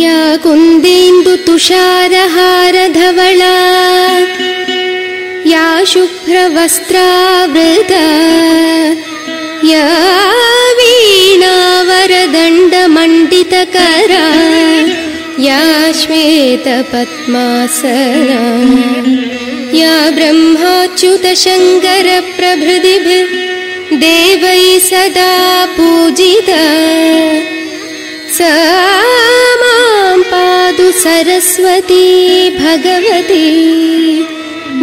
कुन्देन्दु तुषारहारधवला या शुभ्रवस्त्रावृता या वीणावरदण्डमण्डितकरा या श्वेतपद्मासना या ब्रह्माच्युतशङ्करप्रभृतिभिः देवै सदा पूजिता सा सरस्वती भगवती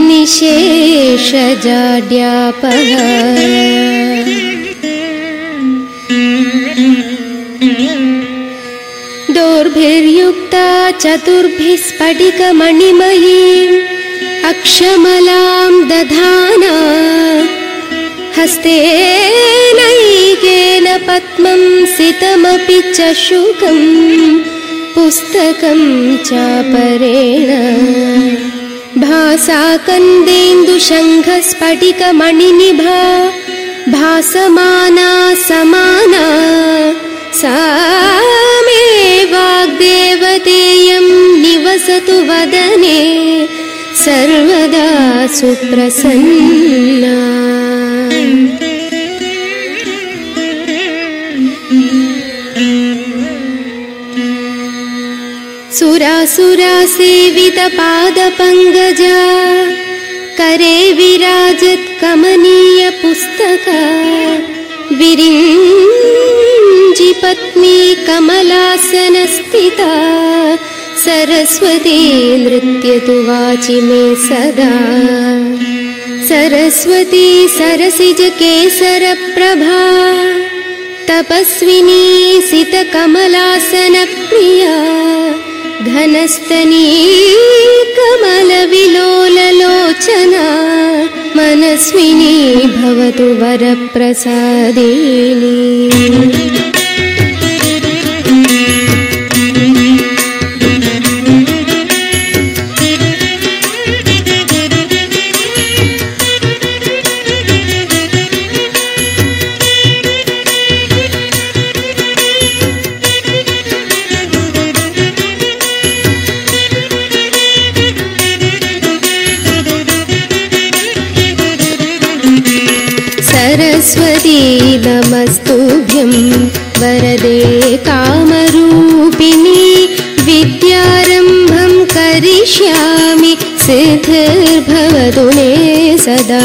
निशेषजाड्यापः दोर्भिर्युक्ता चतुर्भिः स्फटिकमणिमयीम् अक्षमलां दधाना। हस्तेनैकेन पद्मं सितमपि च शुकम् पुस्तकं चापरेण। भासा कन्देन्दुशङ्खस्फटिकमणिनिभा भासमाना समाना। सा मे वाग्देवतेयं निवसतु वदने सर्वदा सुप्रसन्ना सुरासुरासेवितपादपङ्गजा करे विराजत् कमनीयपुस्तका विरिञ्जि पत्नी कमलासनस्थिता सरस्वती नृत्यतु वाचि मे सदा। सरस्वती सरसिजकेसरप्रभा तपस्विनी सितकमलासनप्रिया घनस्तनी कमलविलोललोचना मनस्विनी भवतु वरप्रसादिनी नमस्तुभ्यं वरदे कामरूपिणी विद्यारम्भं करिष्यामि सिद्धिर्भवतु मे सदा।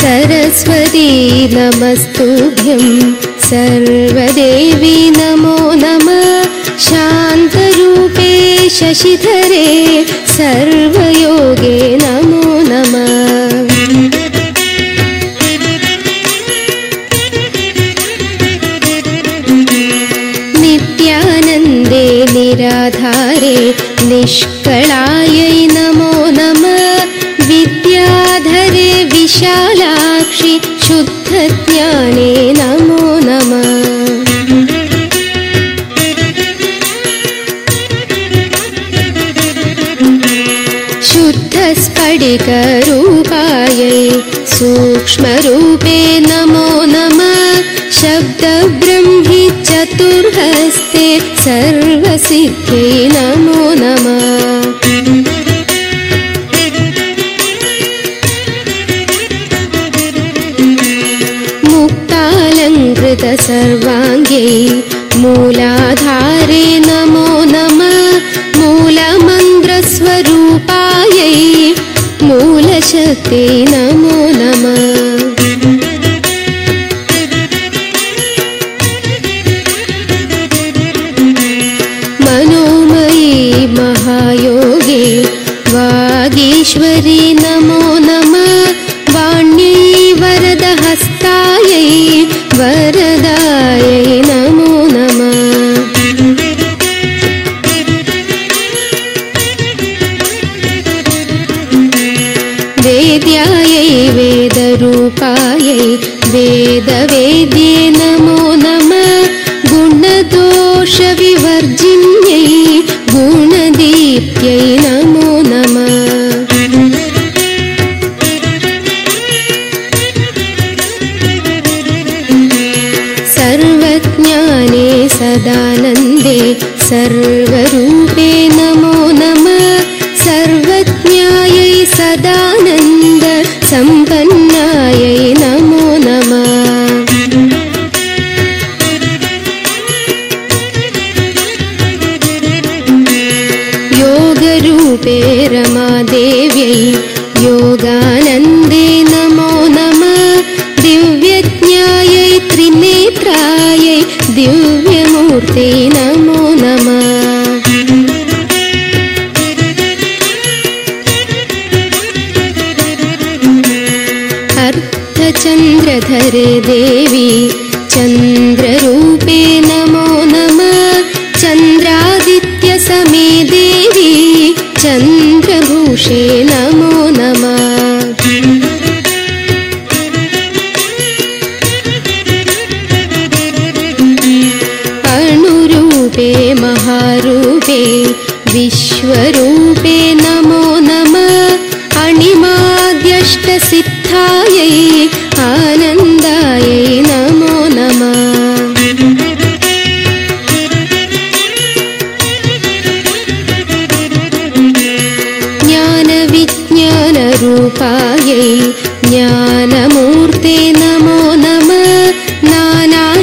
सरस्वती नमस्तुभ्यं सर्वदेवी नमो नमः। शान्तरूपे शशिधरे सर्वयोगे नमो नमः। नित्यानन्दे निराधारे निष्कळायै नमो नमः। विद्याधरे विशालाक्षि शुद्धज्ञाने नमः शुद्धस्फटिकरूपायै सूक्ष्मरूपे नमो नमः। शब्दब्रह्मि चतुर्हस्ते सर्वसिद्ध्यै नमो नमः। मुक्तालङ्कृतसर्वाङ्गे मूलाधारे नमो नमः मूलशक्ति नमो नमः। मनोमयी महायोगे वागीश्वरी नमः वेदवेद्ये नमो रमादेव्यै योगानन्दे नमो नमः। दिव्यज्ञायै त्रिनेत्रायै दिव्यमूर्ते नमो नमः। अर्धचन्द्रधरे देवी चन्द्ररूपे नमो नमः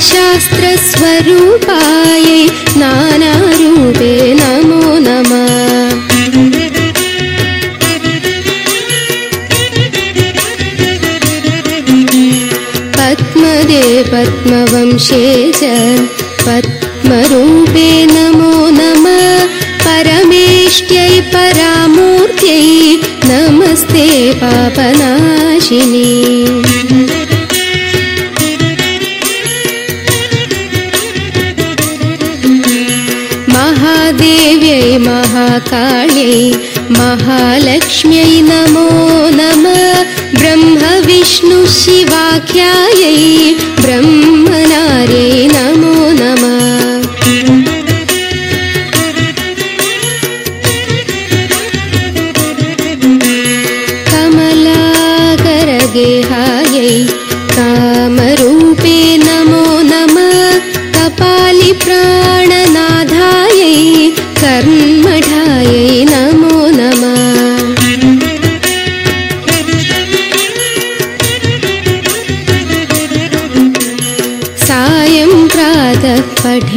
नानाशास्त्रस्वरूपायै नानारूपे नमो नमः। पद्मदे पद्मवंशे च पद्मरूपे नमो नमः। परमेष्ट्यै परामूर्त्यै नमस्ते पापनाशिनी महादेव्यै महाकाल्यै महालक्ष्म्यै नमो नमः। ब्रह्मविष्णुशिवाख्यायै ब्रह्मनार्यै नमो नमः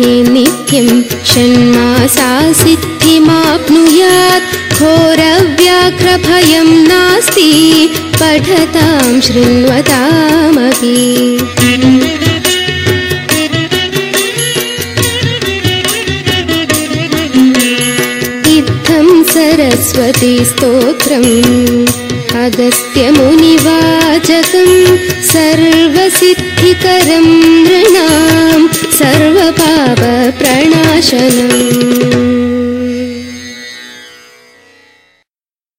नित्यं षण्मासा सिद्धिमाप्नुयात्। घोरव्याघ्रभयं नास्ति पठतां शृण्वतामपि। इत्थं सरस्वती स्तोत्रम् अगस्त्यमुनिवाचकं सर्वसिद्धिकरं नृणां सर्वपापप्रणाशनम्